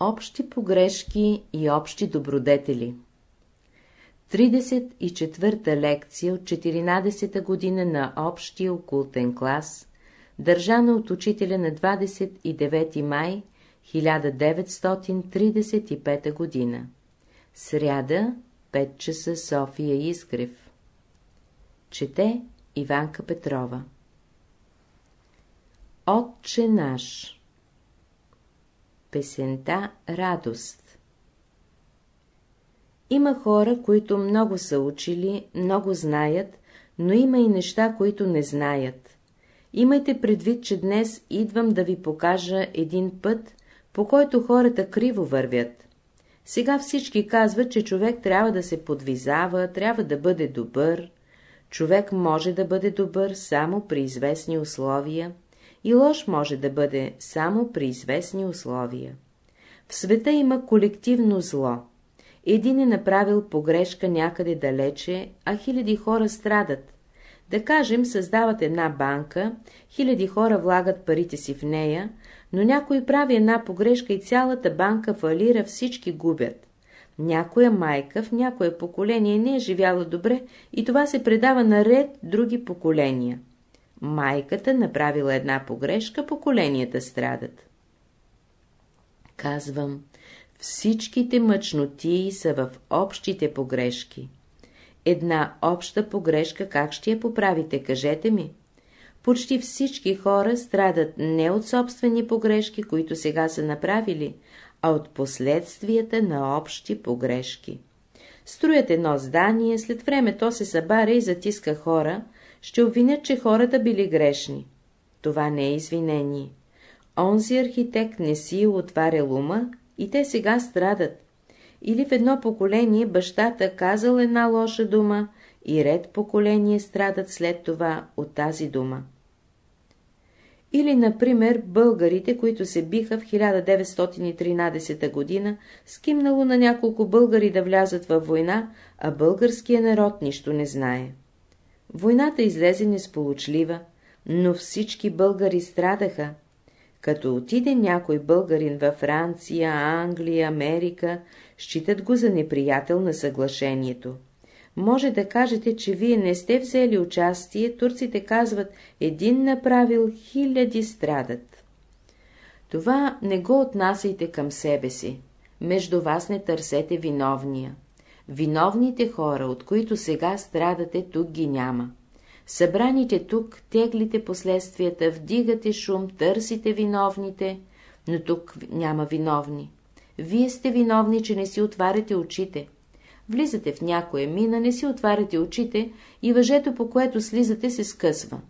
Общи погрешки и общи добродетели 34-та лекция от 14-та година на общия окултен клас, държана от учителя на 29 май 1935 година. Сряда, 5 часа, София Изгрев. Чете Иванка Петрова Отче наш Песента Радост Има хора, които много са учили, много знаят, но има и неща, които не знаят. Имайте предвид, че днес идвам да ви покажа един път, по който хората криво вървят. Сега всички казват, че човек трябва да се подвизава, трябва да бъде добър. Човек може да бъде добър само при известни условия, и лош може да бъде само при известни условия. В света има колективно зло. Един е направил погрешка някъде далече, а хиляди хора страдат. Да кажем, създават една банка, хиляди хора влагат парите си в нея, но някой прави една погрешка и цялата банка фалира, всички губят. Някоя майка в някое поколение не е живяла добре и това се предава наред други поколения. Майката направила една погрешка, поколенията страдат. Казвам, всичките мъчноти са в общите погрешки. Една обща погрешка как ще я поправите, кажете ми? Почти всички хора страдат не от собствени погрешки, които сега са направили, а от последствията на общи погрешки. Строят едно здание, след време то се събаря и затиска хора, ще обвинят, че хората били грешни. Това не е извинение. Онзи архитект не си е отварял ума и те сега страдат. Или в едно поколение бащата казал една лоша дума и ред поколение страдат след това от тази дума. Или, например, българите, които се биха в 1913 година, скимнало на няколко българи да влязат във война, а българския народ нищо не знае. Войната излезе несполучлива, но всички българи страдаха. Като отиде някой българин във Франция, Англия, Америка, считат го за неприятел на съглашението. Може да кажете, че вие не сте взели участие, турците казват, един направил, хиляди страдат. Това не го отнасяйте към себе си. Между вас не търсете виновния. Виновните хора, от които сега страдате, тук ги няма. Събраните тук, теглите последствията, вдигате шум, търсите виновните, но тук няма виновни. Вие сте виновни, че не си отваряте очите. Влизате в някоя мина, не си отваряте очите и въжето, по което слизате, се скъсва.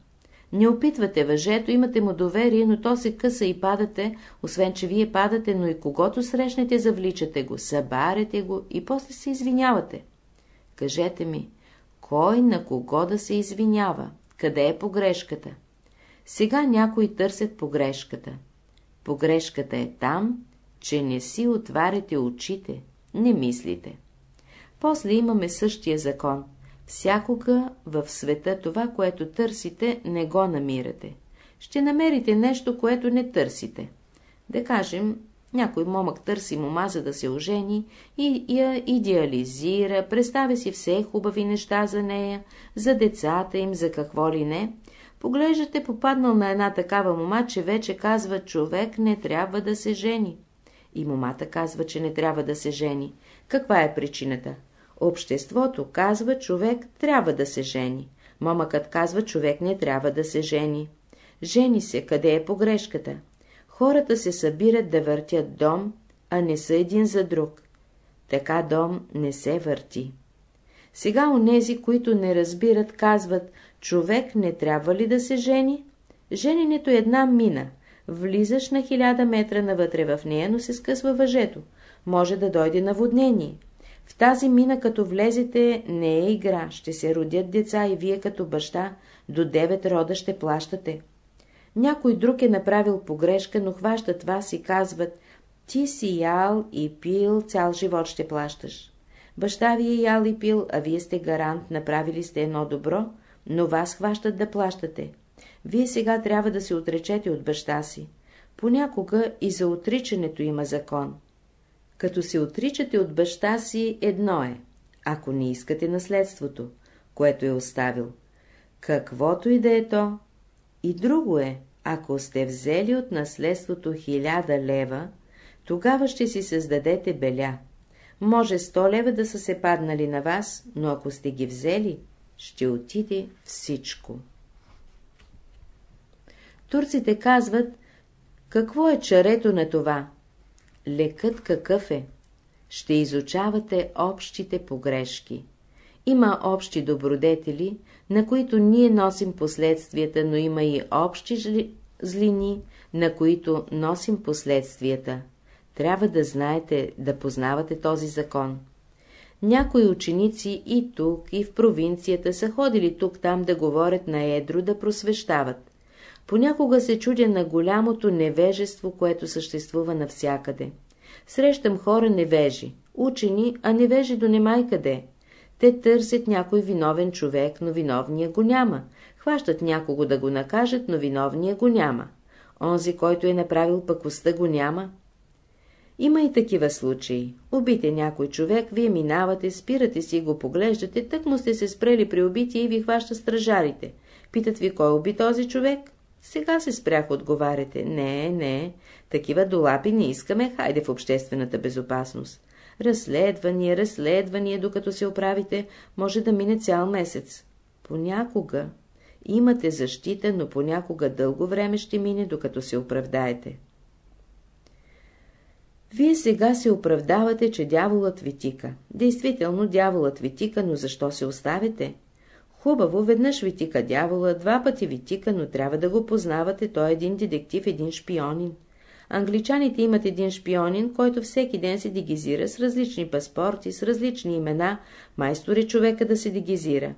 Не опитвате въжето, имате му доверие, но то се къса и падате, освен че вие падате, но и когато срещнете, завличате го, събарете го и после се извинявате. Кажете ми, кой на кого да се извинява? Къде е погрешката? Сега някои търсят погрешката. Погрешката е там, че не си отваряте очите, не мислите. После имаме същия закон. Всякога в света това, което търсите, не го намирате. Ще намерите нещо, което не търсите. Да кажем, някой момък търси мома, за да се ожени и я идеализира, представя си все хубави неща за нея, за децата им, за какво ли не. Поглеждате попаднал на една такава мома, че вече казва, човек не трябва да се жени. И момата казва, че не трябва да се жени. Каква е причината? Обществото казва, човек трябва да се жени. Момъкът казва, човек не трябва да се жени. Жени се, къде е погрешката? Хората се събират да въртят дом, а не са един за друг. Така дом не се върти. Сега онези, които не разбират, казват, човек не трябва ли да се жени? Жененето е една мина. Влизаш на хиляда метра навътре в нея, но се скъсва въжето. Може да дойде наводнение. В тази мина, като влезете, не е игра, ще се родят деца и вие като баща до девет рода ще плащате. Някой друг е направил погрешка, но хващат вас и казват, ти си ял и пил, цял живот ще плащаш. Баща ви е ял и пил, а вие сте гарант, направили сте едно добро, но вас хващат да плащате. Вие сега трябва да се отречете от баща си. Понякога и за отричането има закон. Като се отричате от баща си, едно е, ако не искате наследството, което е оставил. Каквото и да е то, и друго е, ако сте взели от наследството хиляда лева, тогава ще си създадете беля. Може 100 лева да са се паднали на вас, но ако сте ги взели, ще отиде всичко. Турците казват, какво е чарето на това? Лекът какъв е? Ще изучавате общите погрешки. Има общи добродетели, на които ние носим последствията, но има и общи злини, на които носим последствията. Трябва да знаете, да познавате този закон. Някои ученици и тук, и в провинцията са ходили тук-там да говорят на едро, да просвещават. Понякога се чудя на голямото невежество, което съществува навсякъде. Срещам хора невежи, учени, а невежи до немай къде. Те търсят някой виновен човек, но виновния го няма. Хващат някого да го накажат, но виновния го няма. Онзи, който е направил пъкостта, го няма. Има и такива случаи. Убите някой човек, вие минавате, спирате си го поглеждате, тък му сте се спрели при убитие и ви хваща стражарите. Питат ви, кой уби този човек? Сега се спрях, отговаряте. Не, не, такива долапи не искаме, хайде в обществената безопасност. Разследвания, разследвания, докато се оправите, може да мине цял месец. Понякога имате защита, но понякога дълго време ще мине, докато се оправдаете. Вие сега се оправдавате, че дяволът ви тика. Действително, дяволът ви тика, но защо се оставите? Хубаво, веднъж ви тика дявола, два пъти ви тика, но трябва да го познавате, той е един детектив, един шпионин. Англичаните имат един шпионин, който всеки ден се дегизира с различни паспорти, с различни имена, майстори човека да се дегизира.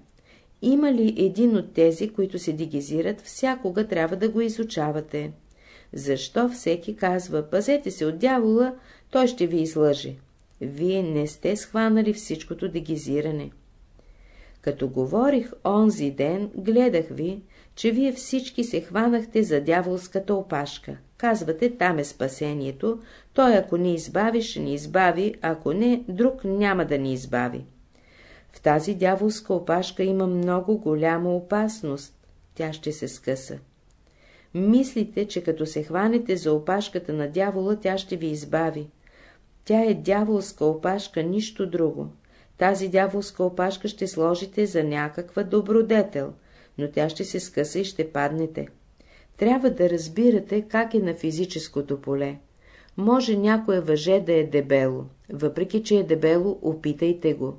Има ли един от тези, които се дегизират, всякога трябва да го изучавате. Защо всеки казва, пазете се от дявола, той ще ви излъже. Вие не сте схванали всичкото дегизиране. Като говорих онзи ден, гледах ви, че вие всички се хванахте за дяволската опашка. Казвате, там е спасението, той ако ни избави, ще ни избави, ако не, друг няма да ни избави. В тази дяволска опашка има много голяма опасност, тя ще се скъса. Мислите, че като се хванете за опашката на дявола, тя ще ви избави. Тя е дяволска опашка, нищо друго. Тази дяволска опашка ще сложите за някаква добродетел, но тя ще се скъса и ще паднете. Трябва да разбирате как е на физическото поле. Може някое въже да е дебело. Въпреки, че е дебело, опитайте го.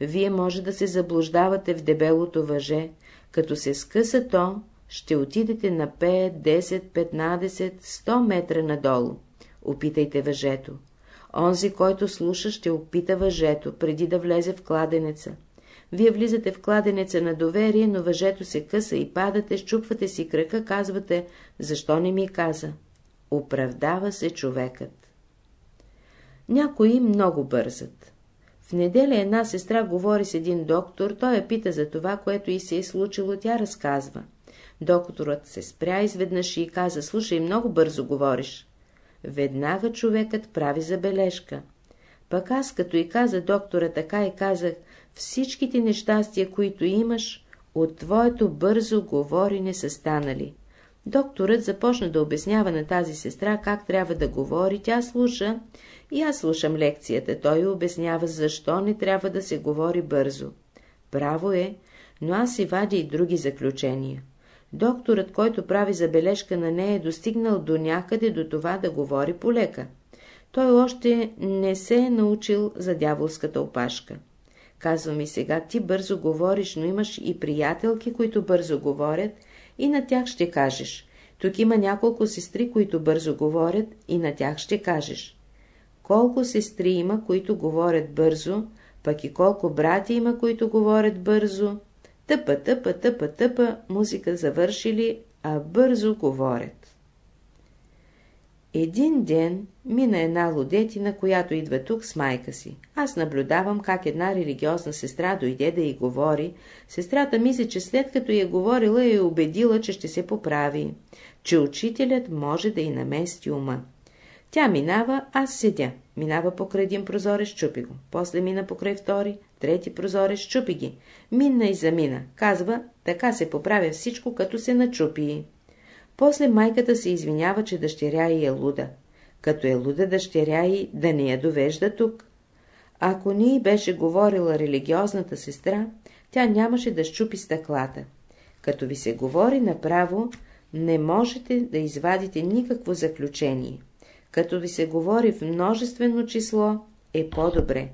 Вие може да се заблуждавате в дебелото въже. Като се скъса то, ще отидете на 5, 10, 15, 100 метра надолу. Опитайте въжето. Онзи, който слуша, ще опита въжето, преди да влезе в кладенеца. Вие влизате в кладенеца на доверие, но въжето се къса и падате, щупвате си крака, казвате, защо не ми каза? Оправдава се човекът. Някои много бързат. В неделя една сестра говори с един доктор, той я пита за това, което и се е случило, тя разказва. Докторът се спря изведнъж и каза, слушай, много бързо говориш. Веднага човекът прави забележка. Пък аз, като и каза доктора така и казах, всичките нещастия, които имаш, от твоето бързо говорене са станали. Докторът започна да обяснява на тази сестра как трябва да говори, тя слуша и аз слушам лекцията, той обяснява защо не трябва да се говори бързо. Право е, но аз си вадя и други заключения. Докторът, който прави забележка на нея, е достигнал до някъде до това да говори полека. Той още не се е научил за дяволската опашка. Казва ми сега, ти бързо говориш, но имаш и приятелки, които бързо говорят, и на тях ще кажеш. Тук има няколко сестри, които бързо говорят, и на тях ще кажеш. Колко сестри има, които говорят бързо, пък и колко брати има, които говорят бързо, Тъпа, тъпа, тъпа, тъпа, музика завършили, а бързо говорят. Един ден мина една лудетина, която идва тук с майка си. Аз наблюдавам как една религиозна сестра дойде да й говори. Сестрата мисли, че след като я говорила, е убедила, че ще се поправи, че учителят може да й намести ума. Тя минава, аз седя. Минава покрай един прозорец, чупи го. После мина покрай втори, трети прозорец, чупи ги. Минна и замина. Казва, така се поправя всичко, като се начупи. После майката се извинява, че дъщеря й е луда. Като е луда дъщеря й, да не я довежда тук. Ако ни беше говорила религиозната сестра, тя нямаше да щупи стъклата. Като ви се говори направо, не можете да извадите никакво заключение. Като ви се говори в множествено число, е по-добре.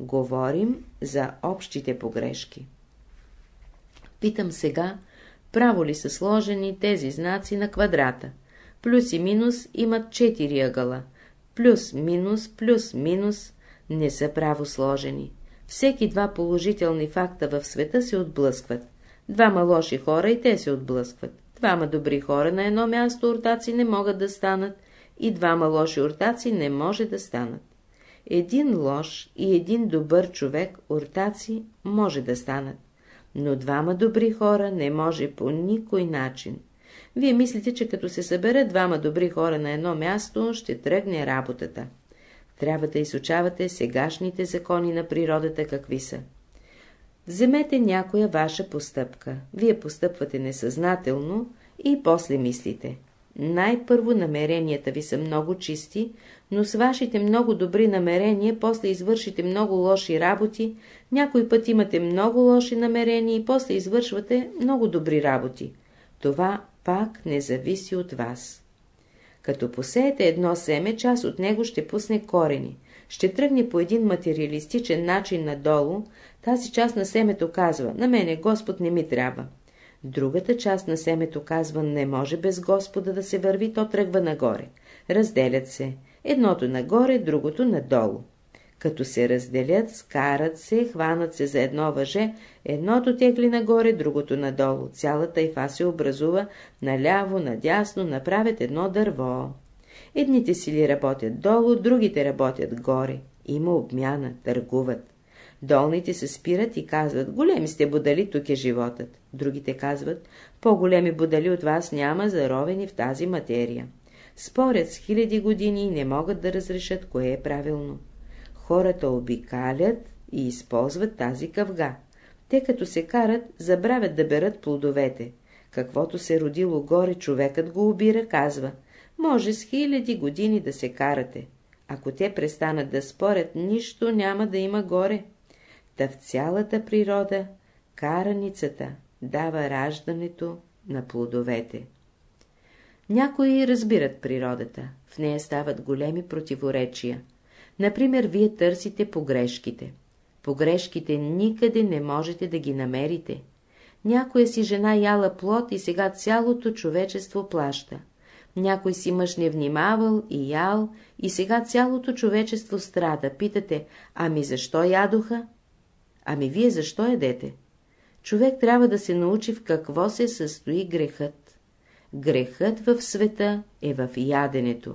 Говорим за общите погрешки. Питам сега, право ли са сложени тези знаци на квадрата? Плюс и минус имат 4 ъгъла. Плюс, минус, плюс, минус не са право сложени. Всеки два положителни факта в света се отблъскват. Двама лоши хора и те се отблъскват. Двама добри хора на едно място ортаци не могат да станат и двама лоши ортаци не може да станат. Един лош и един добър човек ортаци може да станат, но двама добри хора не може по никой начин. Вие мислите, че като се съберат двама добри хора на едно място, ще тръгне работата. Трябва да изучавате сегашните закони на природата какви са. Вземете някоя ваша постъпка. Вие постъпвате несъзнателно и после мислите. Най-първо намеренията ви са много чисти, но с вашите много добри намерения после извършите много лоши работи, някой път имате много лоши намерения и после извършвате много добри работи. Това пак не зависи от вас. Като посеете едно семе, част от него ще пусне корени. Ще тръгне по един материалистичен начин надолу, тази част на семето казва, на мене Господ не ми трябва. Другата част на семето казва, не може без Господа да се върви, то тръгва нагоре. Разделят се. Едното нагоре, другото надолу. Като се разделят, скарат се, хванат се за едно въже, едното тегли нагоре, другото надолу. Цялата ифа се образува наляво, надясно, направят едно дърво. Едните сили работят долу, другите работят горе. Има обмяна, търгуват. Долните се спират и казват, големи сте будали, тук е животът. Другите казват, по-големи будали от вас няма заровени в тази материя. Спорят с хиляди години и не могат да разрешат, кое е правилно. Хората обикалят и използват тази къвга. Те като се карат, забравят да берат плодовете. Каквото се родило горе, човекът го обира, казва, може с хиляди години да се карате. Ако те престанат да спорят, нищо няма да има горе. Та в цялата природа караницата дава раждането на плодовете. Някои разбират природата, в нея стават големи противоречия. Например, вие търсите погрешките. Погрешките никъде не можете да ги намерите. Някоя си жена яла плод и сега цялото човечество плаща. Някой си мъж не внимавал и ял, и сега цялото човечество страда. Питате, ами защо ядоха? Ами вие защо едете? Човек трябва да се научи в какво се състои грехът. Грехът в света е в яденето.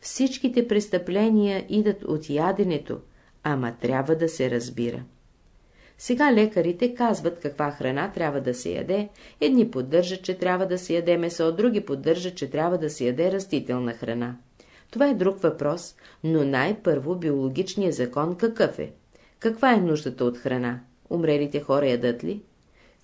Всичките престъпления идат от яденето, ама трябва да се разбира. Сега лекарите казват каква храна трябва да се яде, едни поддържат, че трябва да се яде месо, други поддържат, че трябва да се яде растителна храна. Това е друг въпрос, но най-първо биологичният закон какъв е? Каква е нуждата от храна? Умрелите хора ядат ли?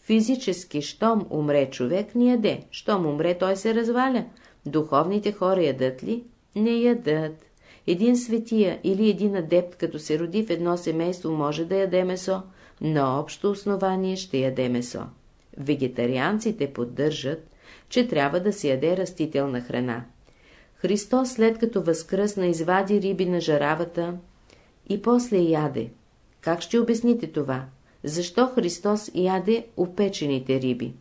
Физически, щом умре човек, не яде. Щом умре, той се разваля. Духовните хора ядат ли? Не ядат. Един светия или един адепт, като се роди в едно семейство, може да яде месо, на общо основание ще яде месо. Вегетарианците поддържат, че трябва да се яде растителна храна. Христос, след като възкръсна, извади риби на жаравата и после яде. Как ще обясните това? Защо Христос яде опечените риби?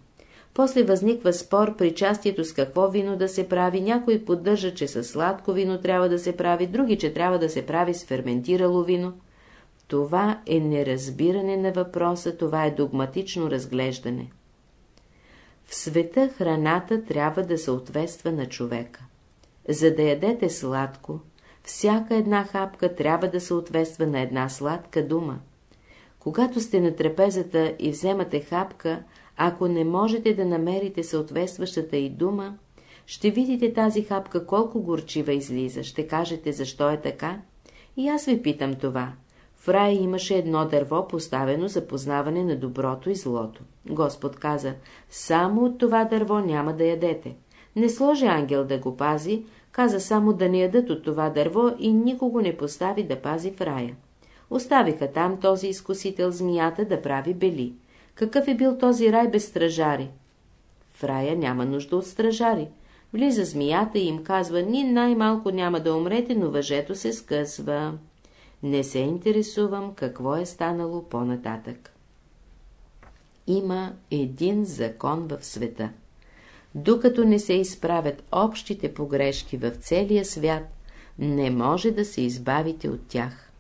После възниква спор при частието с какво вино да се прави, някой поддържа, че със сладко вино трябва да се прави, други, че трябва да се прави с ферментирало вино. Това е неразбиране на въпроса, това е догматично разглеждане. В света храната трябва да съответства на човека. За да ядете сладко, всяка една хапка трябва да съответства на една сладка дума. Когато сте на трапезата и вземате хапка, ако не можете да намерите съответстващата и дума, Ще видите тази хапка колко горчива излиза, ще кажете защо е така. И аз ви питам това. В рая имаше едно дърво, поставено за познаване на доброто и злото. Господ каза, само от това дърво няма да ядете. Не сложи ангел да го пази, каза само да не ядат от това дърво и никого не постави да пази в рая. Оставиха там този изкусител змията да прави бели. Какъв е бил този рай без стражари? В рая няма нужда от стражари. Влиза змията и им казва, ни най-малко няма да умрете, но въжето се скъсва. Не се интересувам какво е станало по-нататък. Има един закон в света. Докато не се изправят общите погрешки в целия свят, не може да се избавите от тях.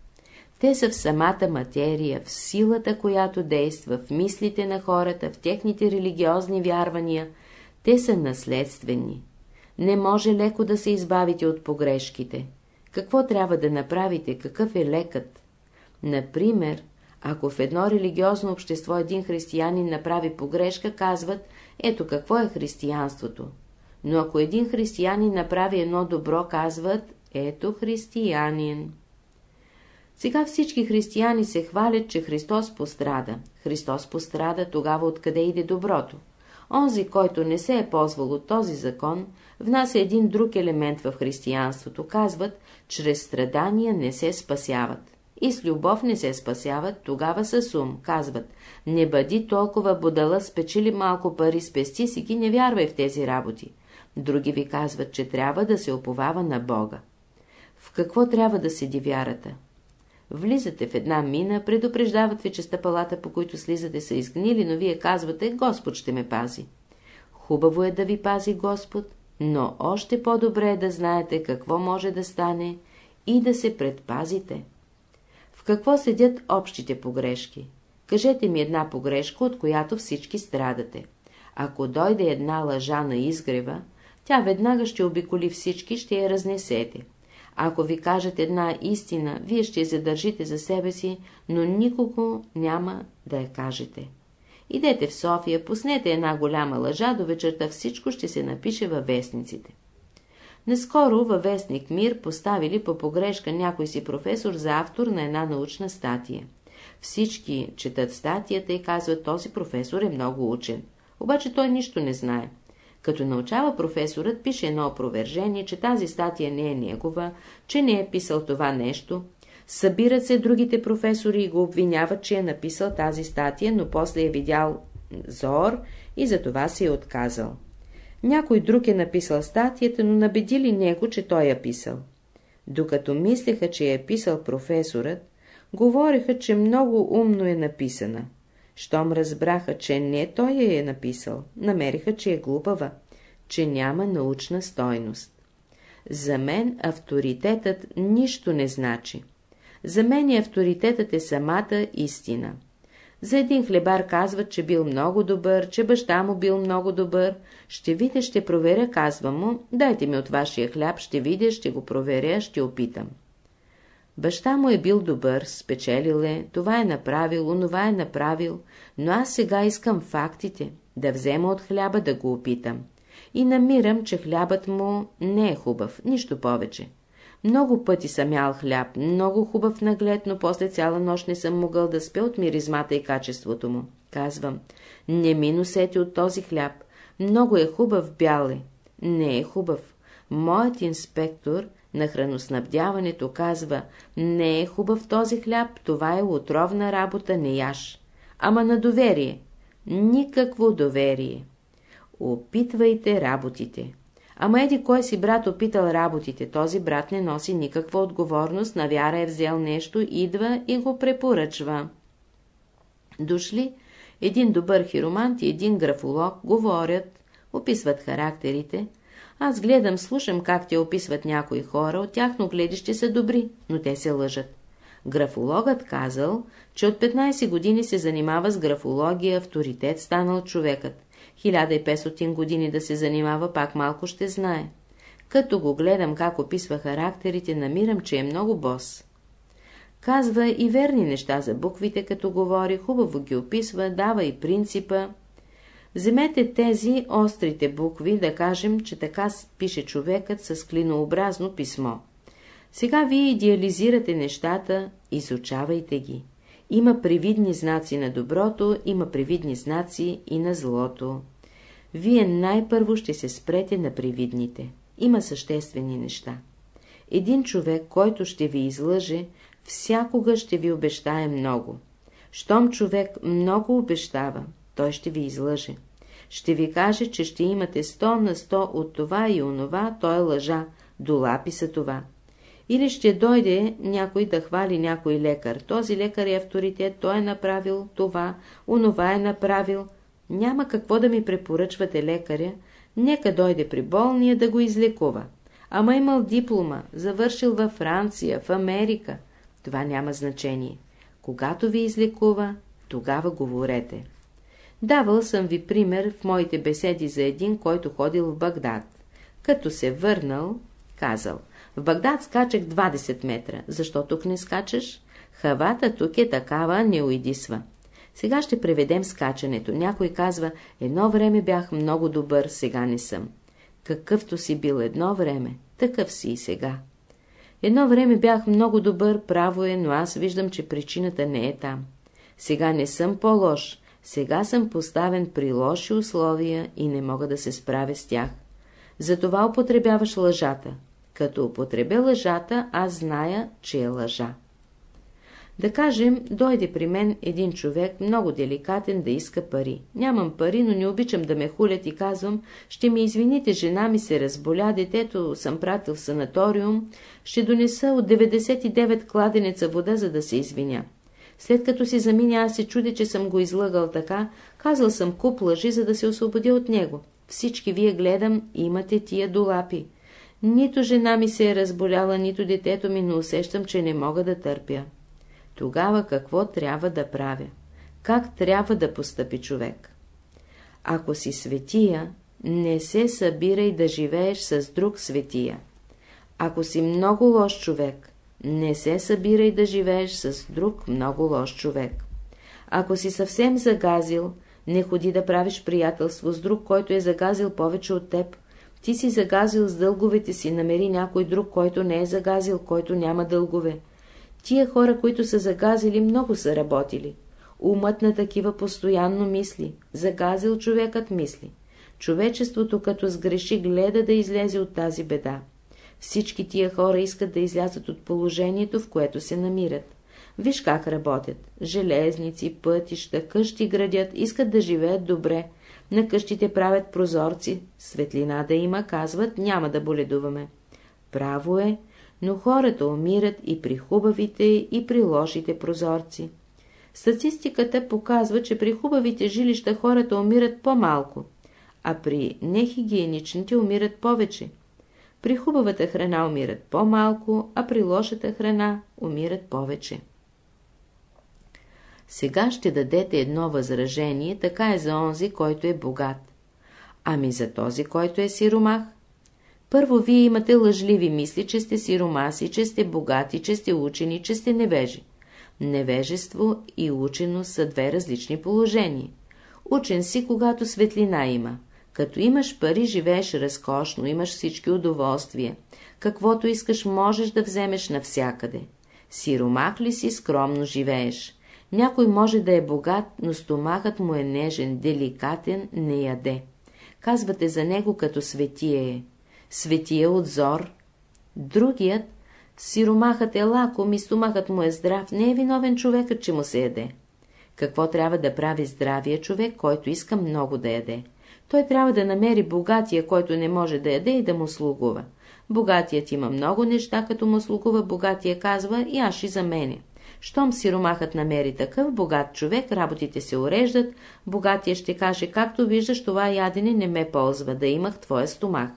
Те са в самата материя, в силата, която действа в мислите на хората, в техните религиозни вярвания. Те са наследствени. Не може леко да се избавите от погрешките. Какво трябва да направите, какъв е лекът? Например, ако в едно религиозно общество един християнин направи погрешка, казват, ето какво е християнството. Но ако един християнин направи едно добро, казват, ето християнин. Сега всички християни се хвалят, че Христос пострада. Христос пострада тогава откъде иде доброто. Онзи, който не се е ползвал от този закон, внася един друг елемент в християнството. Казват, чрез страдания не се спасяват. И с любов не се спасяват, тогава с ум. Казват, не бъди толкова будала, спечели малко пари, спести си ги, не вярвай в тези работи. Други ви казват, че трябва да се оповава на Бога. В какво трябва да седи вярата? Влизате в една мина, предупреждават ви, че стъпалата, по които слизате, са изгнили, но вие казвате, Господ ще ме пази. Хубаво е да ви пази Господ, но още по-добре е да знаете какво може да стане и да се предпазите. Какво седят общите погрешки? Кажете ми една погрешка, от която всички страдате. Ако дойде една лъжа на изгрева, тя веднага ще обиколи всички, ще я разнесете. Ако ви кажат една истина, вие ще я задържите за себе си, но никого няма да я кажете. Идете в София, пуснете една голяма лъжа, до вечерта всичко ще се напише във вестниците. Наскоро във вестник Мир поставили по погрешка някой си професор за автор на една научна статия. Всички четат статията и казват, този професор е много учен. Обаче той нищо не знае. Като научава професорът, пише едно опровержение, че тази статия не е негова, че не е писал това нещо. Събират се другите професори и го обвиняват, че е написал тази статия, но после е видял зор и за това се е отказал. Някой друг е написал статията, но набедили него, че той е писал. Докато мислеха, че е писал професорът, говореха, че много умно е написана. Щом разбраха, че не той я е написал, намериха, че е глупава, че няма научна стойност. За мен авторитетът нищо не значи. За мен авторитетът е самата истина. За един хлебар казват, че бил много добър, че баща му бил много добър. Ще видя, ще проверя, казвам му, дайте ми от вашия хляб, ще видя, ще го проверя, ще опитам. Баща му е бил добър, спечелил е, това е направил, онова е направил, но аз сега искам фактите, да взема от хляба да го опитам. И намирам, че хлябът му не е хубав, нищо повече. Много пъти съм ял хляб, много хубав наглед, но после цяла нощ не съм могъл да спя от миризмата и качеството му. Казвам, не ми носете от този хляб, много е хубав бял е. Не е хубав. Моят инспектор на храноснабдяването казва, не е хубав този хляб, това е отровна работа, не яш. Ама на доверие. Никакво доверие. Опитвайте работите. Ама еди кой си брат опитал работите, този брат не носи никаква отговорност, на вяра е взел нещо, идва и го препоръчва. Дошли един добър хиромант и един графолог, говорят, описват характерите, аз гледам, слушам как те описват някои хора, от тяхно гледище са добри, но те се лъжат. Графологът казал, че от 15 години се занимава с графология, авторитет станал човекът. 1500 години да се занимава, пак малко ще знае. Като го гледам как описва характерите, намирам, че е много бос. Казва и верни неща за буквите, като говори, хубаво ги описва, дава и принципа. Вземете тези острите букви, да кажем, че така пише човекът с клинообразно писмо. Сега вие идеализирате нещата, изучавайте ги. Има привидни знаци на доброто, има привидни знаци и на злото. Вие най-първо ще се спрете на привидните. Има съществени неща. Един човек, който ще ви излъже, всякога ще ви обещае много. Щом човек много обещава, той ще ви излъже. Ще ви каже, че ще имате 100 на 100 от това и онова, той лъжа, долапи са това. Или ще дойде някой да хвали някой лекар. Този лекар е авторитет, той е направил това, онова е направил. Няма какво да ми препоръчвате лекаря, нека дойде при болния да го излекува. Ама имал диплома, завършил във Франция, в Америка. Това няма значение. Когато ви излекува, тогава говорете. Давал съм ви пример в моите беседи за един, който ходил в Багдад. Като се върнал, казал, в Багдад скачах 20 метра. Защо тук не скачаш? Хавата тук е такава, не уидисва. Сега ще преведем скачането. Някой казва, едно време бях много добър, сега не съм. Какъвто си бил едно време, такъв си и сега. Едно време бях много добър, право е, но аз виждам, че причината не е там. Сега не съм по-лош, сега съм поставен при лоши условия и не мога да се справя с тях. Затова употребяваш лъжата. Като употребя лъжата, аз зная, че е лъжа. Да кажем, дойде при мен един човек, много деликатен, да иска пари. Нямам пари, но не обичам да ме хулят и казвам, ще ми извините, жена ми се разболя, детето съм пратил в санаториум, ще донеса от 99 кладенеца вода, за да се извиня. След като си заминя, аз се чуди, че съм го излъгал така, казал съм куп лъжи, за да се освободя от него. Всички вие гледам, имате тия долапи. Нито жена ми се е разболяла, нито детето ми, но усещам, че не мога да търпя. Тогава какво трябва да правя? Как трябва да постъпи човек? Ако си светия, не се събирай да живееш с друг светия. Ако си много лош човек, не се събирай да живееш с друг много лош човек. Ако си съвсем загазил, не ходи да правиш приятелство с друг, който е загазил повече от теб. Ти си загазил с дълговете си, намери някой друг, който не е загазил, който няма дългове. Тия хора, които са загазили, много са работили. Умът на такива постоянно мисли. Загазил човекът мисли. Човечеството, като сгреши, гледа да излезе от тази беда. Всички тия хора искат да излязат от положението, в което се намират. Виж как работят. Железници, пътища, къщи градят, искат да живеят добре. На къщите правят прозорци, светлина да има, казват, няма да боледуваме. Право е, но хората умират и при хубавите, и при лошите прозорци. Статистиката показва, че при хубавите жилища хората умират по-малко, а при нехигиеничните умират повече. При хубавата храна умират по-малко, а при лошата храна умират повече. Сега ще дадете едно възражение, така е за онзи, който е богат. Ами за този, който е сиромах? Първо, вие имате лъжливи мисли, че сте сиромаси, че сте богати, че сте учени, че сте невежи. Невежество и ученост са две различни положения. Учен си, когато светлина има. Като имаш пари, живееш разкошно, имаш всички удоволствия. Каквото искаш, можеш да вземеш навсякъде. Сиромах ли си, скромно живееш. Някой може да е богат, но стомахът му е нежен, деликатен, не яде. Казвате за него като светие е. Светия от. Другият, сиромахът е лаком и стомахът му е здрав, не е виновен човекът, че му се яде. Какво трябва да прави здравия човек, който иска много да яде? Той трябва да намери богатия, който не може да яде и да му слугува. Богатият има много неща, като му слугува, богатия казва и аз ще за мене. Щом сиромахът намери такъв богат човек, работите се уреждат, богатия ще каже, както виждаш, това ядене не ме ползва, да имах твоя стомах.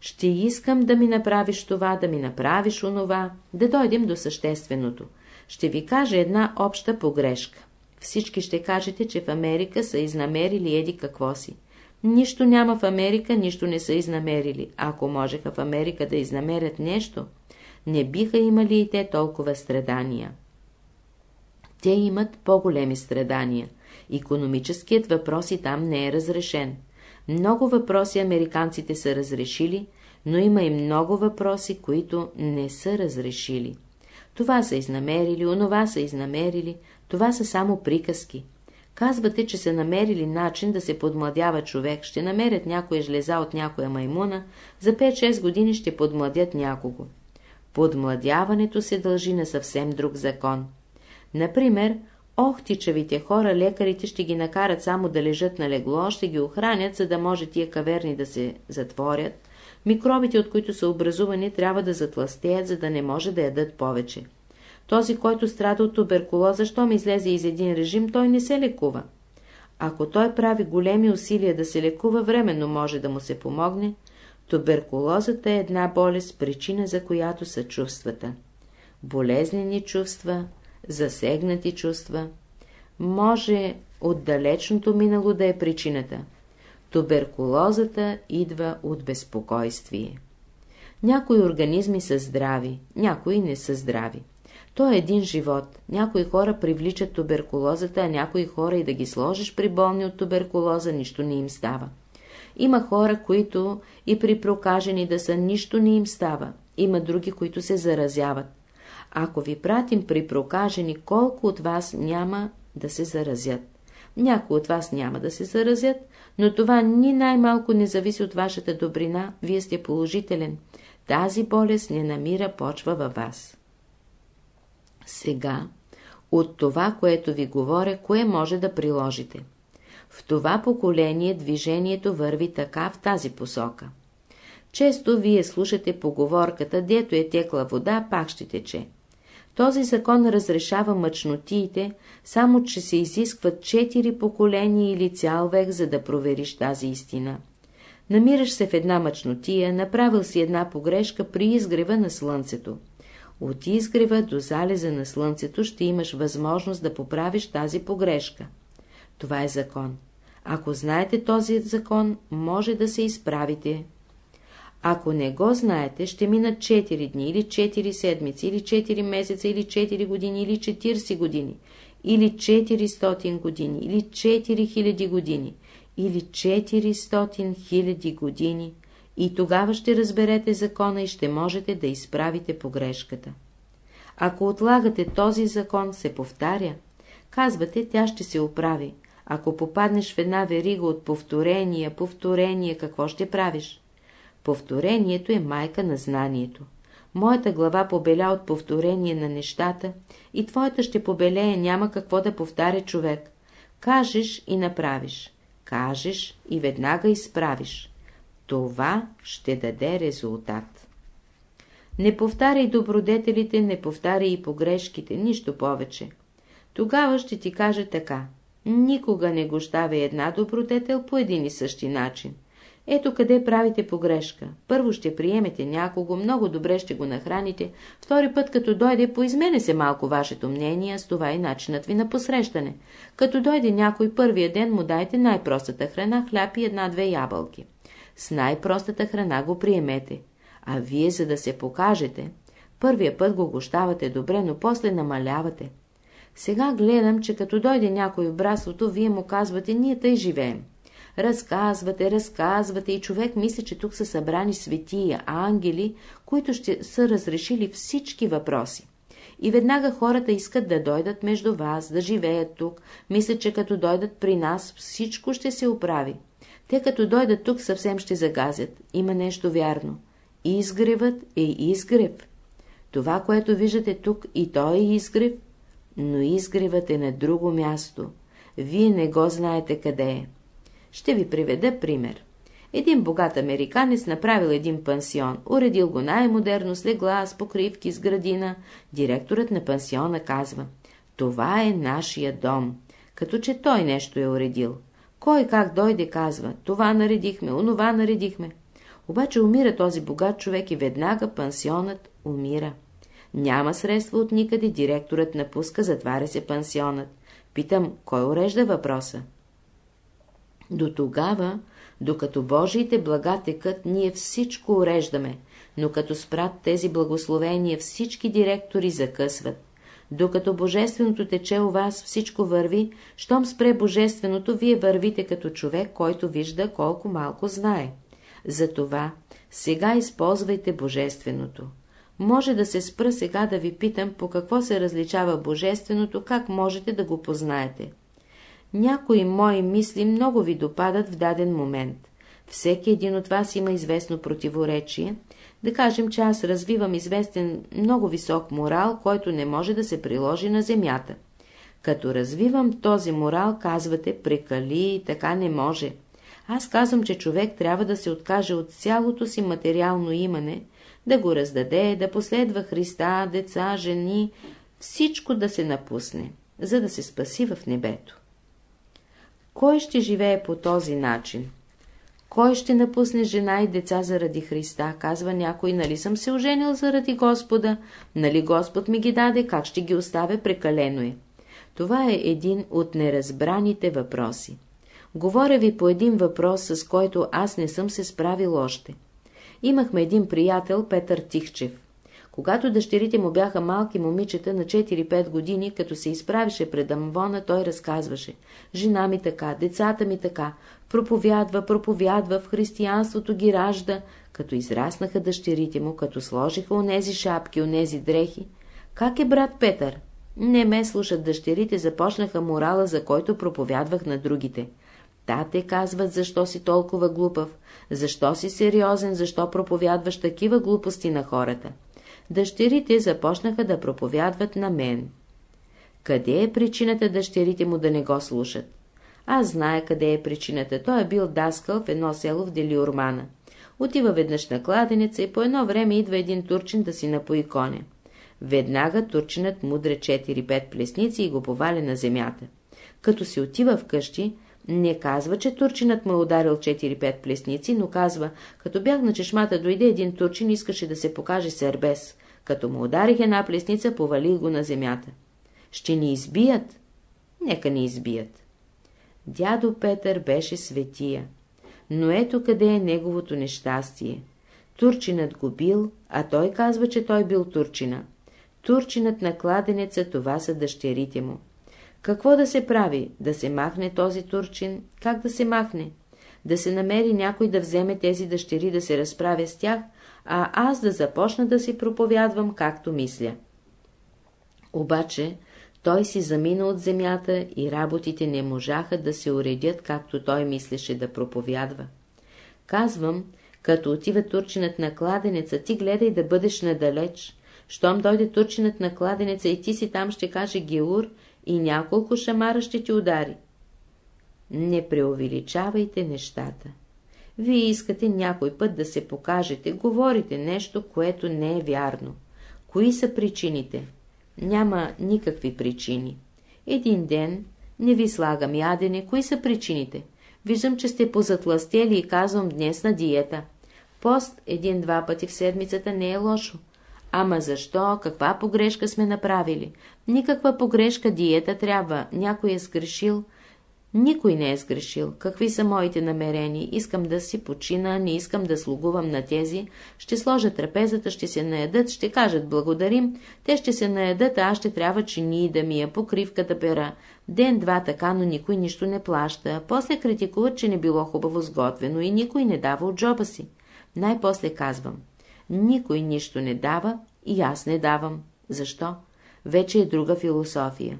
Ще искам да ми направиш това, да ми направиш онова, да дойдем до същественото. Ще ви кажа една обща погрешка. Всички ще кажете, че в Америка са изнамерили еди какво си. Нищо няма в Америка, нищо не са изнамерили. Ако можеха в Америка да изнамерят нещо, не биха имали и те толкова страдания. Те имат по-големи страдания. Икономическият въпрос и там не е разрешен. Много въпроси американците са разрешили, но има и много въпроси, които не са разрешили. Това са изнамерили, онова са изнамерили, това са само приказки. Казвате, че са намерили начин да се подмладява човек, ще намерят някоя жлеза от някоя маймуна, за 5-6 години ще подмладят някого. Подмладяването се дължи на съвсем друг закон. Например, охтичавите хора, лекарите ще ги накарат само да лежат на легло, ще ги охранят, за да може тия каверни да се затворят. Микробите, от които са образувани, трябва да затластеят, за да не може да ядат повече. Този, който страда от туберкулоза, щом излезе из един режим, той не се лекува. Ако той прави големи усилия да се лекува, временно може да му се помогне. Туберкулозата е една болест, причина за която са чувствата. Болезнени чувства, засегнати чувства. Може от далечното минало да е причината. Туберкулозата идва от безпокойствие. Някои организми са здрави, някои не са здрави. То е един живот. Някои хора привличат туберкулозата, а някои хора и да ги сложиш при болни от туберкулоза, нищо не им става. Има хора, които и при прокажени да са, нищо не им става. Има други, които се заразяват. Ако ви пратим при прокажени, колко от вас няма да се заразят? Някои от вас няма да се заразят, но това ни най-малко не зависи от вашата добрина, вие сте положителен. Тази болест не намира почва във вас. Сега, от това, което ви говоря, кое може да приложите? В това поколение движението върви така в тази посока. Често вие слушате поговорката, дето е текла вода, пак ще тече. Този закон разрешава мъчнотиите, само че се изискват четири поколения или цял век, за да провериш тази истина. Намираш се в една мъчнотия, направил си една погрешка при изгрева на слънцето. От изгрева до залеза на слънцето ще имаш възможност да поправиш тази погрешка. Това е закон. Ако знаете този закон, може да се изправите. Ако не го знаете, ще минат 4 дни, или 4 седмици, или 4 месеца, или 4 години, или 40 години, или 400 години, или 4000 години, или 400 000 години, и тогава ще разберете закона и ще можете да изправите погрешката. Ако отлагате този закон, се повтаря. Казвате, тя ще се оправи. Ако попаднеш в една верига от повторения, повторения, какво ще правиш? Повторението е майка на знанието. Моята глава побеля от повторение на нещата и твоята ще побелее, няма какво да повтаря човек. Кажеш и направиш. Кажеш и веднага изправиш. Това ще даде резултат. Не повтаряй добродетелите, не повтаряй и погрешките, нищо повече. Тогава ще ти кажа така. Никога не гощавай една добродетел по един и същи начин. Ето къде правите погрешка. Първо ще приемете някого, много добре ще го нахраните, втори път като дойде, поизмене се малко вашето мнение, с това и начинът ви на посрещане. Като дойде някой първия ден, му дайте най-простата храна, хляб и една-две ябълки. С най-простата храна го приемете. А вие, за да се покажете, първия път го гощавате добре, но после намалявате. Сега гледам, че като дойде някой в братството, вие му казвате, ние тъй живеем. Разказвате, разказвате и човек мисли, че тук са събрани светия, ангели, които ще са разрешили всички въпроси. И веднага хората искат да дойдат между вас, да живеят тук, мислят, че като дойдат при нас, всичко ще се оправи. Те като дойдат тук съвсем ще загазят. Има нещо вярно. Изгревът е изгрев. Това, което виждате тук, и то е изгрев, но изгревът е на друго място. Вие не го знаете къде е. Ще ви приведа пример. Един богат американец направил един пансион, уредил го най-модерно с легла, с покривки, с градина. Директорът на пансиона казва, това е нашия дом, като че той нещо е уредил. Кой как дойде, казва, това наредихме, онова наредихме. Обаче умира този богат човек и веднага пансионът умира. Няма средства от никъде, директорът напуска, затваря се пансионът. Питам, кой урежда въпроса? До тогава, докато Божиите блага текат, ние всичко уреждаме, но като спрат тези благословения, всички директори закъсват. Докато Божественото тече у вас, всичко върви, щом спре Божественото, вие вървите като човек, който вижда колко малко знае. Затова сега използвайте Божественото. Може да се спра сега да ви питам по какво се различава Божественото, как можете да го познаете. Някои мои мисли много ви допадат в даден момент. Всеки един от вас има известно противоречие. Да кажем, че аз развивам известен много висок морал, който не може да се приложи на земята. Като развивам този морал, казвате, прекали, така не може. Аз казвам, че човек трябва да се откаже от цялото си материално имане, да го раздаде, да последва Христа, деца, жени, всичко да се напусне, за да се спаси в небето. Кой ще живее по този начин? Кой ще напусне жена и деца заради Христа? Казва някой, нали съм се оженил заради Господа? Нали Господ ми ги даде? Как ще ги оставя? Прекалено е. Това е един от неразбраните въпроси. Говоря ви по един въпрос, с който аз не съм се справил още. Имахме един приятел, Петър Тихчев. Когато дъщерите му бяха малки момичета на 4-5 години, като се изправише пред амвона, той разказваше. Жена ми така, децата ми така, проповядва, проповядва, в християнството ги ражда. Като израснаха дъщерите му, като сложиха онези шапки, онези дрехи. Как е брат Петър? Не ме слушат дъщерите, започнаха морала, за който проповядвах на другите. Та те казват, защо си толкова глупав, защо си сериозен, защо проповядваш такива глупости на хората. Дъщерите започнаха да проповядват на мен. Къде е причината дъщерите му да не го слушат? Аз зная къде е причината. Той е бил даскал в едно село в Делиурмана. Отива веднъж на кладенеца и по едно време идва един турчин да си напои коня. Веднага турчинът мудре 4-5 плесници и го поваля на земята. Като си отива вкъщи, не казва, че турчинът му е ударил 4-5 плесници, но казва, като бях на чешмата, дойде един турчин, искаше да се покаже сербес. Като му ударих една плесница, повалих го на земята. Ще ни избият? Нека ни избият. Дядо Петър беше светия. Но ето къде е неговото нещастие. Турчинът го бил, а той казва, че той бил турчина. Турчинът на кладенеца, това са дъщерите му. Какво да се прави? Да се махне този турчин? Как да се махне? Да се намери някой да вземе тези дъщери да се разправя с тях, а аз да започна да си проповядвам, както мисля. Обаче, той си замина от земята и работите не можаха да се уредят, както той мислеше да проповядва. Казвам, като отива турчинът на кладенеца, ти гледай да бъдеш надалеч. Щом дойде турчинът на кладенеца и ти си там ще каже Геур и няколко шамара ще ти удари. Не преувеличавайте нещата. Вие искате някой път да се покажете, говорите нещо, което не е вярно. Кои са причините? Няма никакви причини. Един ден не ви слагам ядене, кои са причините? Виждам, че сте позатластели и казвам днес на диета. Пост един-два пъти в седмицата не е лошо. Ама защо? Каква погрешка сме направили? Никаква погрешка диета трябва. Някой е сгрешил. Никой не е сгрешил. Какви са моите намерения? Искам да си почина, не искам да слугувам на тези. Ще сложа трапезата, ще се наедат, ще кажат благодарим. Те ще се наедат, а аз ще трябва чини да ми я покривката пера. Ден-два така, но никой нищо не плаща. После критикуват, че не било хубаво сготвено и никой не дава от джоба си. Най-после казвам. Никой нищо не дава и аз не давам. Защо? Вече е друга философия.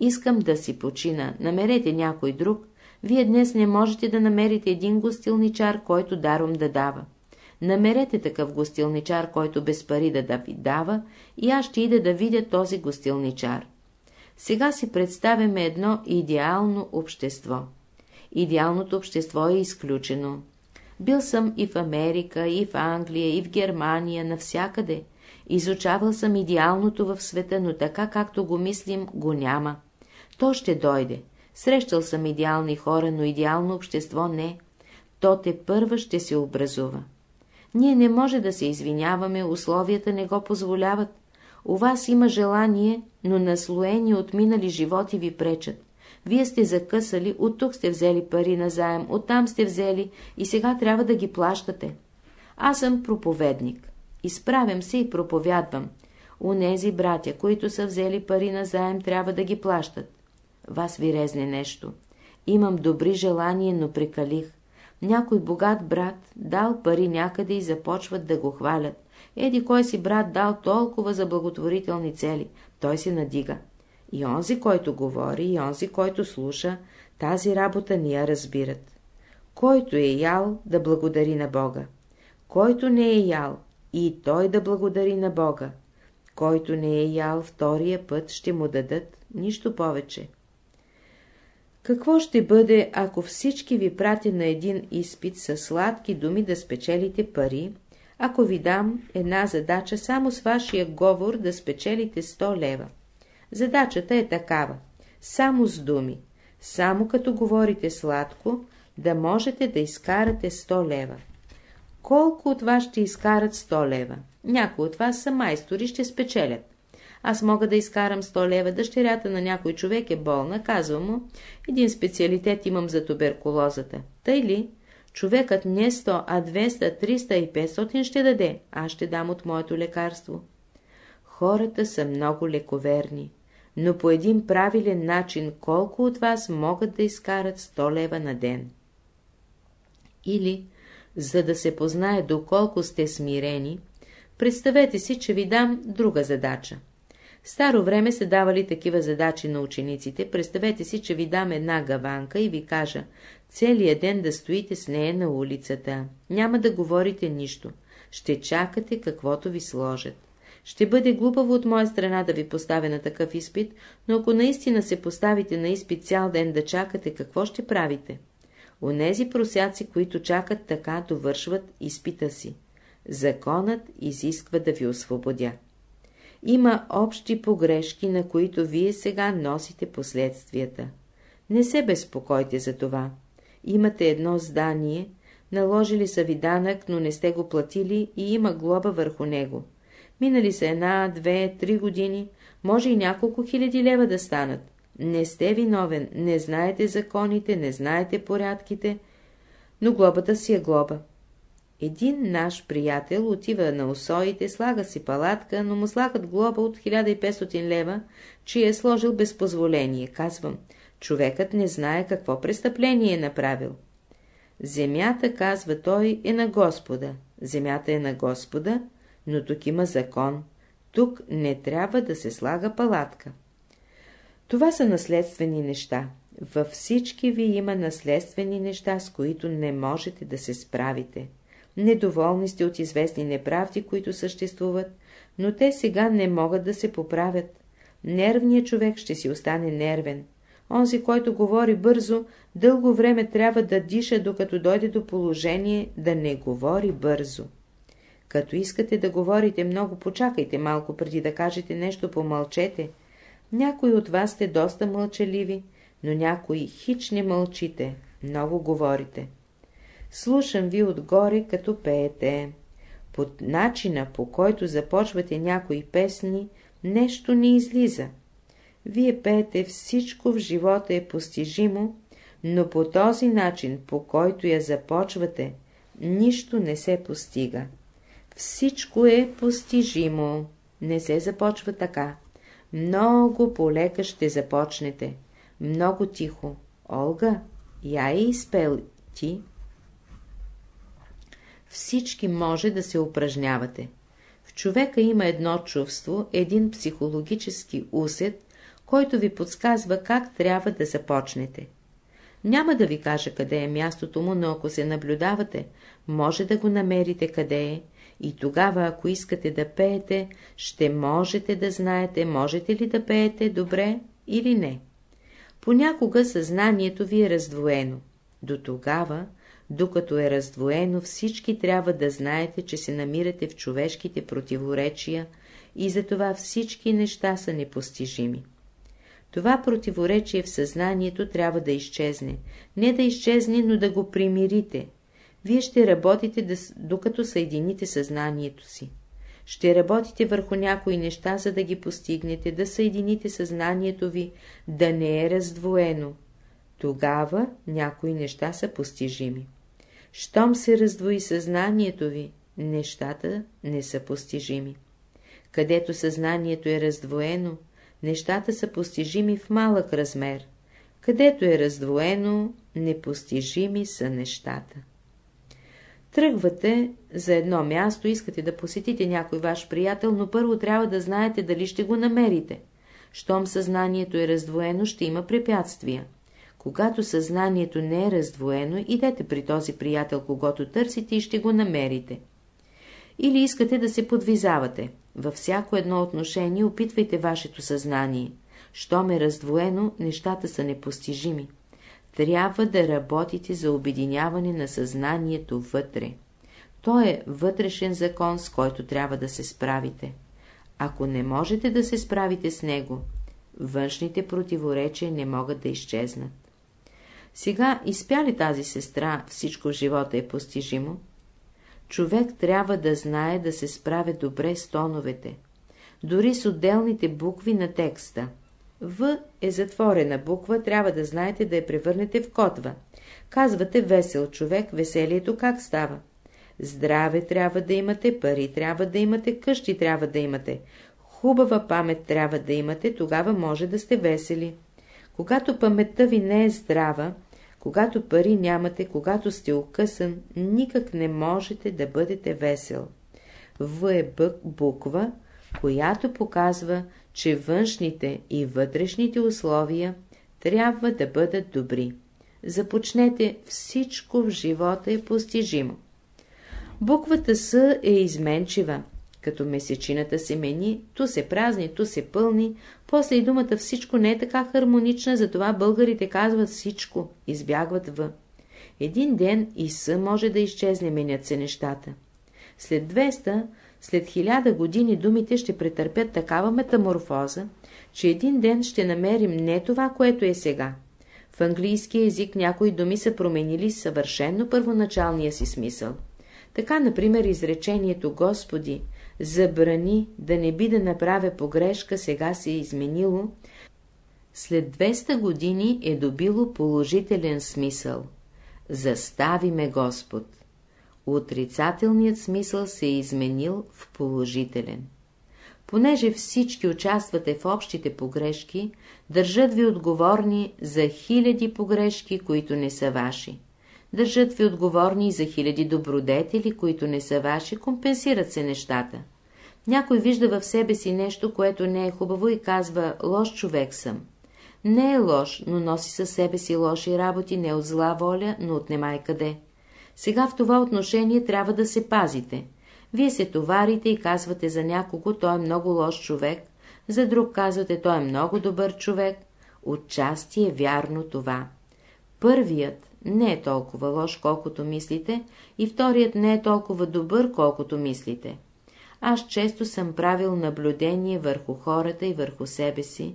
Искам да си почина, намерете някой друг. Вие днес не можете да намерите един гостилничар, който даром да дава. Намерете такъв гостилничар, който без пари да, ви дава, и аз ще ида да видя този гостилничар. Сега си представяме едно идеално общество. Идеалното общество е изключено. Бил съм и в Америка, и в Англия, и в Германия, навсякъде. Изучавал съм идеалното в света, но така както го мислим, го няма. То ще дойде. Срещал съм идеални хора, но идеално общество не. То те първа ще се образува. Ние не може да се извиняваме, условията не го позволяват. У вас има желание, но наслоени от минали животи ви пречат. Вие сте закъсали, от тук сте взели пари на заем, оттам сте взели и сега трябва да ги плащате. Аз съм проповедник. Изправям се и проповядвам. Унези братя, които са взели пари на заем, трябва да ги плащат. Вас ви резне нещо. Имам добри желания, но прикалих. Някой богат брат дал пари някъде и започват да го хвалят. Еди кой си брат дал толкова за благотворителни цели. Той се надига. И онзи, който говори, и онзи, който слуша, тази работа ни я разбират. Който е ял, да благодари на Бога. Който не е ял, и той да благодари на Бога. Който не е ял втория път, ще му дадат нищо повече. Какво ще бъде, ако всички ви пратя на един изпит с сладки думи да спечелите пари, ако ви дам една задача само с вашия говор да спечелите 100 лева? Задачата е такава. Само с думи. Само като говорите сладко, да можете да изкарате 100 лева. Колко от вас ще изкарат 100 лева? Някои от вас са майстори, ще спечелят. Аз мога да изкарам 100 лева, дъщерята на някой човек е болна, казвам му, един специалитет имам за туберкулозата. Тъй ли? Човекът не 100, а 200, 300 и 500 ще даде, аз ще дам от моето лекарство. Хората са много лековерни, но по един правилен начин колко от вас могат да изкарат 100 лева на ден? Или, за да се познае доколко сте смирени, представете си, че ви дам друга задача. В старо време се давали такива задачи на учениците. Представете си, че ви дам една гаванка и ви кажа, целият ден да стоите с нея на улицата. Няма да говорите нищо. Ще чакате каквото ви сложат. Ще бъде глупаво от моя страна да ви поставя на такъв изпит, но ако наистина се поставите на изпит цял ден да чакате, какво ще правите? Онези просяци, които чакат така, довършват изпита си. Законът изисква да ви освободя. Има общи погрешки, на които вие сега носите последствията. Не се безпокойте за това. Имате едно здание, наложили са ви данък, но не сте го платили и има глоба върху него. Минали са една, две, три години, може и няколко хиляди лева да станат. Не сте виновен, не знаете законите, не знаете порядките, но глобата си е глоба. Един наш приятел отива на усоите, слага си палатка, но му слагат глоба от 1500 лева, че е сложил без позволение. Казвам, човекът не знае какво престъпление е направил. Земята, казва той, е на Господа. Земята е на Господа, но тук има закон. Тук не трябва да се слага палатка. Това са наследствени неща. Във всички ви има наследствени неща, с които не можете да се справите. Недоволни сте от известни неправди, които съществуват, но те сега не могат да се поправят. Нервният човек ще си остане нервен. Онзи, който говори бързо, дълго време трябва да диша, докато дойде до положение да не говори бързо. Като искате да говорите много, почакайте малко, преди да кажете нещо, помълчете. Някои от вас сте доста мълчаливи, но някои хич не мълчите, много говорите. Слушам ви отгоре, като пеете. Под начина, по който започвате някои песни, нещо не излиза. Вие пеете всичко в живота е постижимо, но по този начин, по който я започвате, нищо не се постига. Всичко е постижимо. Не се започва така. Много полека ще започнете. Много тихо. Олга, я е изпел ти всички може да се упражнявате. В човека има едно чувство, един психологически усет, който ви подсказва как трябва да започнете. Няма да ви кажа къде е мястото му, но ако се наблюдавате, може да го намерите къде е и тогава, ако искате да пеете, ще можете да знаете, можете ли да пеете добре или не. Понякога съзнанието ви е раздвоено. До тогава докато е раздвоено, всички трябва да знаете, че се намирате в човешките противоречия и затова всички неща са непостижими. Това противоречие в съзнанието трябва да изчезне. Не да изчезне, но да го примирите. Вие ще работите, докато съедините съзнанието си. Ще работите върху някои неща, за да ги постигнете, да съедините съзнанието ви, да не е раздвоено. Тогава някои неща са постижими. Щом се раздвои съзнанието ви, нещата не са постижими. Където съзнанието е раздвоено, нещата са постижими в малък размер. Където е раздвоено, непостижими са нещата. Тръгвате за едно място, искате да посетите някой ваш приятел, но първо трябва да знаете дали ще го намерите. Щом съзнанието е раздвоено, ще има препятствия. Когато съзнанието не е раздвоено, идете при този приятел, когато търсите и ще го намерите. Или искате да се подвизавате. Във всяко едно отношение опитвайте вашето съзнание. Щом е раздвоено, нещата са непостижими. Трябва да работите за обединяване на съзнанието вътре. То е вътрешен закон, с който трябва да се справите. Ако не можете да се справите с него, външните противоречия не могат да изчезнат. Сега изпя ли тази сестра, всичко в живота е постижимо? Човек трябва да знае да се справя добре с тоновете, дори с отделните букви на текста. В е затворена буква, трябва да знаете да я превърнете в котва. Казвате весел човек, веселието как става? Здраве трябва да имате, пари трябва да имате, къщи трябва да имате. Хубава памет трябва да имате, тогава може да сте весели. Когато паметта ви не е здрава, когато пари нямате, когато сте окъсан, никак не можете да бъдете весел. В е буква, която показва, че външните и вътрешните условия трябва да бъдат добри. Започнете, всичко в живота е постижимо. Буквата С е изменчива, като месечината се мени, ту се празни, ту се пълни, после и думата всичко не е така хармонична, затова българите казват всичко, избягват в. Един ден и С може да изчезне, менят се нещата. След 200, след хиляда години думите ще претърпят такава метаморфоза, че един ден ще намерим не това, което е сега. В английски език някои думи са променили съвършенно първоначалния си смисъл. Така, например, изречението Господи, забрани да не би да направя погрешка, сега се е изменило, след 200 години е добило положителен смисъл. Застави ме Господ. Отрицателният смисъл се е изменил в положителен. Понеже всички участвате в общите погрешки, държат ви отговорни за хиляди погрешки, които не са ваши. Държат ви отговорни за хиляди добродетели, които не са ваши, компенсират се нещата. Някой вижда в себе си нещо, което не е хубаво и казва «лош човек съм». Не е лош, но носи със себе си лоши работи не от зла воля, но от немай къде. Сега в това отношение трябва да се пазите. Вие се товарите и казвате за някого, той е много лош човек, за друг казвате, той е много добър човек. Отчасти е вярно това. Първият не е толкова лош, колкото мислите, и вторият не е толкова добър, колкото мислите. Аз често съм правил наблюдение върху хората и върху себе си.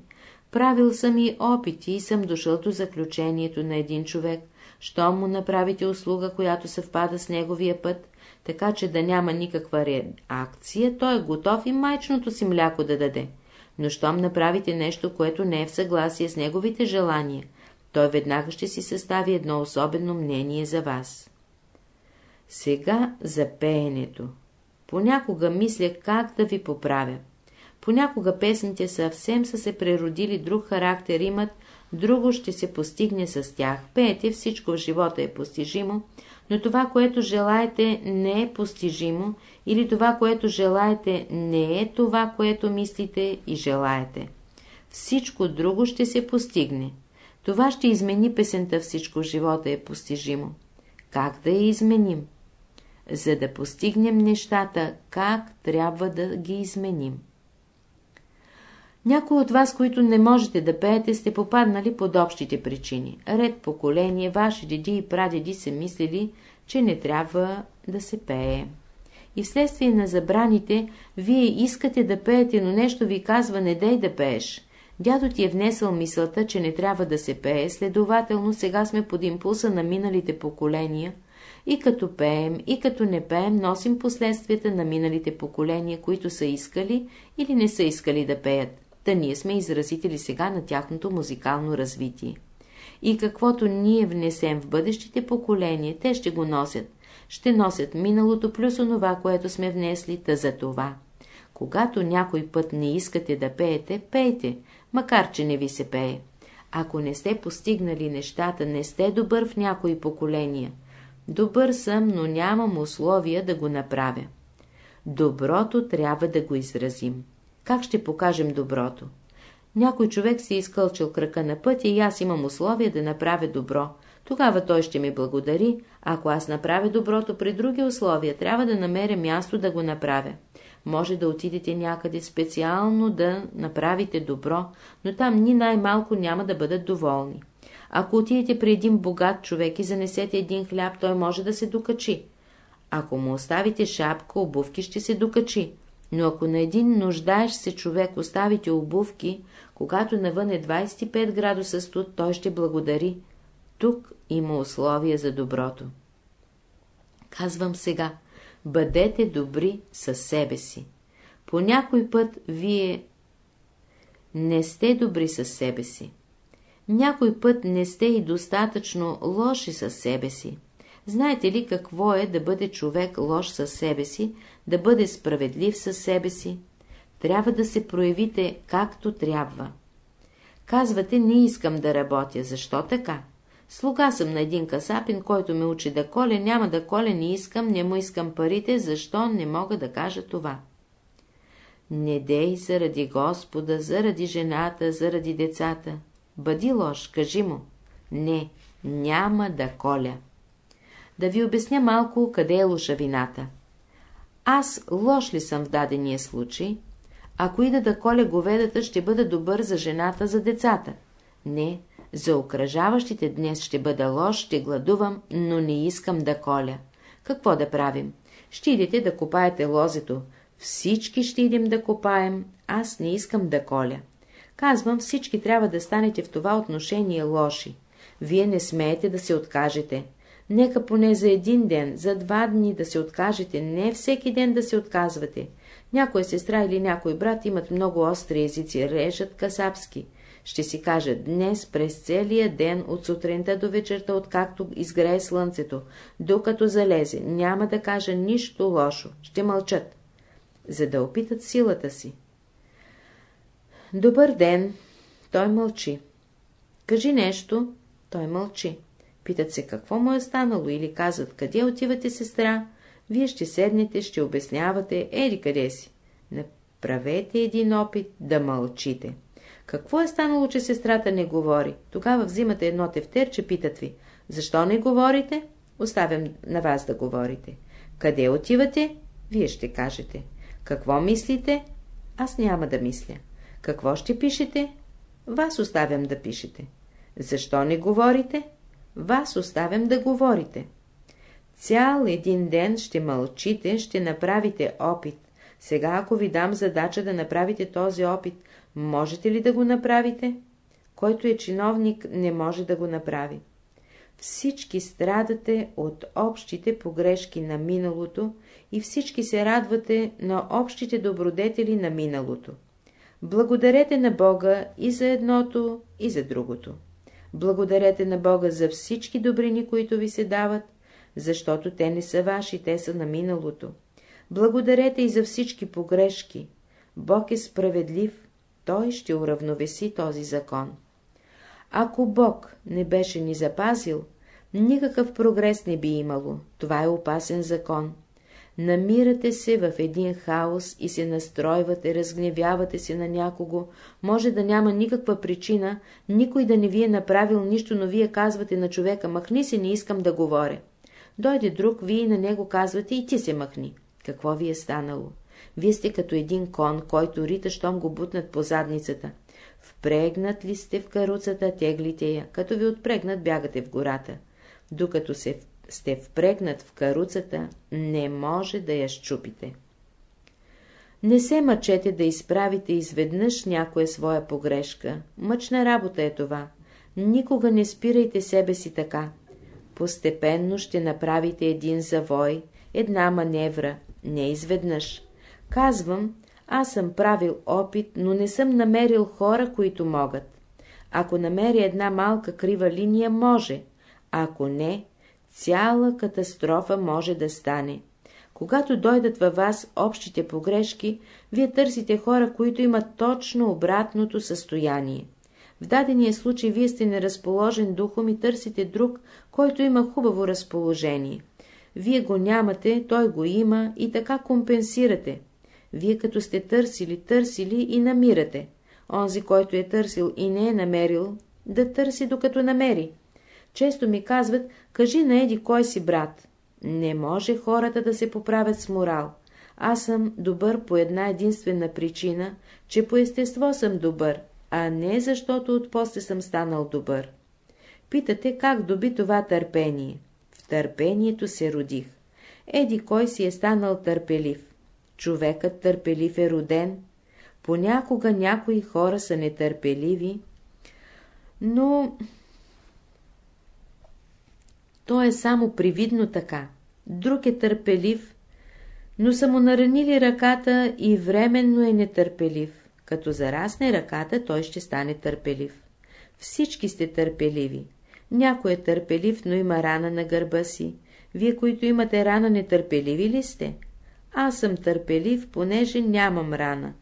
Правил съм и опити и съм дошъл до заключението на един човек, щом му направите услуга, която съвпада с неговия път, така че да няма никаква реакция, той е готов и майчното си мляко да даде. Но щом направите нещо, което не е в съгласие с неговите желания, той веднага ще си състави едно особено мнение за вас. Сега за пеенето. Понякога мисля как да ви поправя. Понякога песните съвсем са се преродили, друг характер имат, друго ще се постигне с тях. Пеете, всичко в живота е постижимо, но това, което желаете, не е постижимо, или това, което желаете, не е това, което мислите и желаете. Всичко друго ще се постигне. Това ще измени песента «Всичко в живота е постижимо». Как да я изменим? За да постигнем нещата, как трябва да ги изменим? Някои от вас, които не можете да пеете, сте попаднали под общите причини. Ред поколение, ваши деди и прадеди са мислили, че не трябва да се пее. И вследствие на забраните, вие искате да пеете, но нещо ви казва не дай да пееш. Дядо ти е внесъл мисълта, че не трябва да се пее, следователно сега сме под импулса на миналите поколения и като пеем, и като не пеем, носим последствията на миналите поколения, които са искали или не са искали да пеят. Та ние сме изразители сега на тяхното музикално развитие. И каквото ние внесем в бъдещите поколения, те ще го носят. Ще носят миналото плюс онова, което сме внесли, та за това. Когато някой път не искате да пеете, пейте, макар че не ви се пее. Ако не сте постигнали нещата, не сте добър в някои поколения. Добър съм, но нямам условия да го направя. Доброто трябва да го изразим. Как ще покажем доброто? Някой човек си изкълчил крака на пътя и аз имам условия да направя добро. Тогава той ще ми благодари, ако аз направя доброто при други условия, трябва да намеря място да го направя. Може да отидете някъде специално да направите добро, но там ни най-малко няма да бъдат доволни. Ако отидете при един богат човек и занесете един хляб, той може да се докачи. Ако му оставите шапка, обувки ще се докачи. Но ако на един нуждаещ се човек оставите обувки, когато навън е 25 градуса студ, той ще благодари. Тук има условия за доброто. Казвам сега, бъдете добри със себе си. По някой път вие не сте добри със себе си. Някой път не сте и достатъчно лоши със себе си. Знаете ли какво е да бъде човек лош със себе си, да бъде справедлив със себе си? Трябва да се проявите както трябва. Казвате, не искам да работя. Защо така? Слуга съм на един касапин, който ме учи да коля, няма да коля, не искам, не му искам парите, защо не мога да кажа това? Не дей заради Господа, заради жената, заради децата. Бъди лош, кажи му. Не, няма да коля. Да ви обясня малко, къде е лошавината. Аз лош ли съм в дадения случай? Ако ида да коля говедата, ще бъда добър за жената, за децата. Не, за окръжаващите днес ще бъда лош, ще гладувам, но не искам да коля. Какво да правим? Ще идете да копаете лозето. Всички ще идем да копаем, аз не искам да коля. Казвам, всички трябва да станете в това отношение лоши. Вие не смеете да се откажете. Нека поне за един ден, за два дни да се откажете, не всеки ден да се отказвате. Някоя сестра или някой брат имат много остри езици, режат касапски. Ще си кажа днес през целия ден, от сутринта до вечерта, откакто изгрее слънцето, докато залезе, няма да кажа нищо лошо, ще мълчат, за да опитат силата си. Добър ден, той мълчи. Кажи нещо, той мълчи. Питат се какво му е станало или казват, къде отивате, сестра? Вие ще седнете, ще обяснявате, ери къде си. Направете един опит да мълчите. Какво е станало, че сестрата не говори? Тогава взимате едно тефтерче, питат ви. Защо не говорите? Оставям на вас да говорите. Къде отивате? Вие ще кажете. Какво мислите? Аз няма да мисля. Какво ще пишете? Вас оставям да пишете. Защо не говорите? Вас оставям да говорите. Цял един ден ще мълчите, ще направите опит. Сега, ако ви дам задача да направите този опит, можете ли да го направите? Който е чиновник, не може да го направи. Всички страдате от общите погрешки на миналото и всички се радвате на общите добродетели на миналото. Благодарете на Бога и за едното, и за другото. Благодарете на Бога за всички добрини, които ви се дават, защото те не са ваши, те са на миналото. Благодарете и за всички погрешки. Бог е справедлив, Той ще уравновеси този закон. Ако Бог не беше ни запазил, никакъв прогрес не би имало. Това е опасен закон. Намирате се в един хаос и се настройвате, разгневявате се на някого, може да няма никаква причина, никой да не ви е направил нищо, но вие казвате на човека, махни се, не искам да говоря. Дойде друг, вие на него казвате и ти се махни. Какво ви е станало? Вие сте като един кон, който рита, щом го бутнат по задницата. Впрегнат ли сте в каруцата, теглите я, като ви отпрегнат, бягате в гората. Докато се сте впрегнат в каруцата, не може да я щупите. Не се мъчете да изправите изведнъж някоя своя погрешка. Мъчна работа е това. Никога не спирайте себе си така. Постепенно ще направите един завой, една маневра, не изведнъж. Казвам, аз съм правил опит, но не съм намерил хора, които могат. Ако намеря една малка крива линия, може. Ако не, цяла катастрофа може да стане. Когато дойдат във вас общите погрешки, вие търсите хора, които имат точно обратното състояние. В дадения случай вие сте неразположен духом и търсите друг, който има хубаво разположение. Вие го нямате, той го има и така компенсирате. Вие като сте търсили, търсили и намирате. Онзи, който е търсил и не е намерил, да търси докато намери. Често ми казват, кажи на еди кой си брат. Не може хората да се поправят с морал. Аз съм добър по една единствена причина, че по естество съм добър, а не защото отпосле съм станал добър. Питате, как доби това търпение? В търпението се родих. Еди кой си е станал търпелив? Човекът търпелив е роден. Понякога някои хора са нетърпеливи, но то е само привидно така. Друг е търпелив, но са му наранили ръката и временно е нетърпелив. Като зарасне ръката, той ще стане търпелив. Всички сте търпеливи. Някой е търпелив, но има рана на гърба си. Вие, които имате рана, нетърпеливи ли сте? Аз съм търпелив, понеже нямам рана.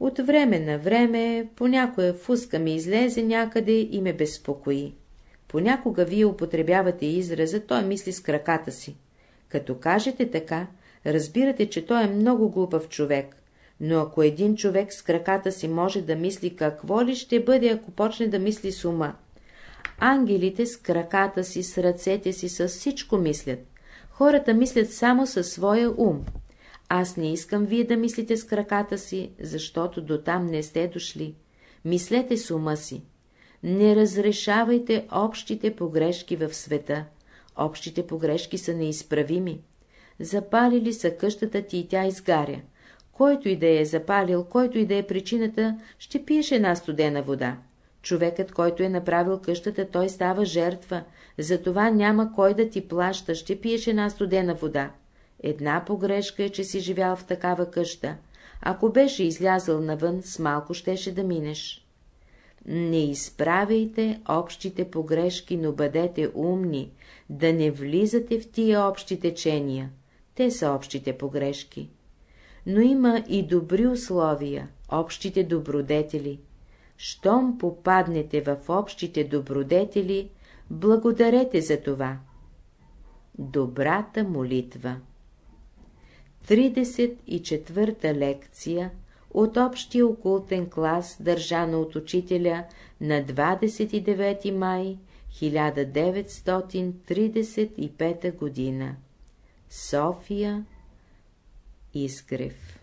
От време на време, по някоя фуска ми излезе някъде и ме безпокои. Понякога вие употребявате израза, той мисли с краката си. Като кажете така, разбирате, че той е много глупав човек. Но ако един човек с краката си може да мисли какво ли ще бъде, ако почне да мисли с ума? Ангелите с краката си, с ръцете си, с всичко мислят. Хората мислят само със своя ум. Аз не искам вие да мислите с краката си, защото до там не сте дошли. Мислете с ума си. Не разрешавайте общите погрешки в света. Общите погрешки са неизправими. Запалили са къщата ти и тя изгаря. Който и да е запалил, който и да е причината, ще пиеш една студена вода. Човекът, който е направил къщата, той става жертва, затова няма кой да ти плаща, ще пиеш една студена вода. Една погрешка е, че си живял в такава къща. Ако беше излязъл навън, с малко щеше да минеш. Не изправяйте общите погрешки, но бъдете умни, да не влизате в тия общи течения. Те са общите погрешки. Но има и добри условия, общите добродетели. Щом попаднете в общите добродетели, благодарете за това. Добрата молитва 34-та лекция от общия окултен клас, държана от учителя на 29 май 1935 година. София Изгрев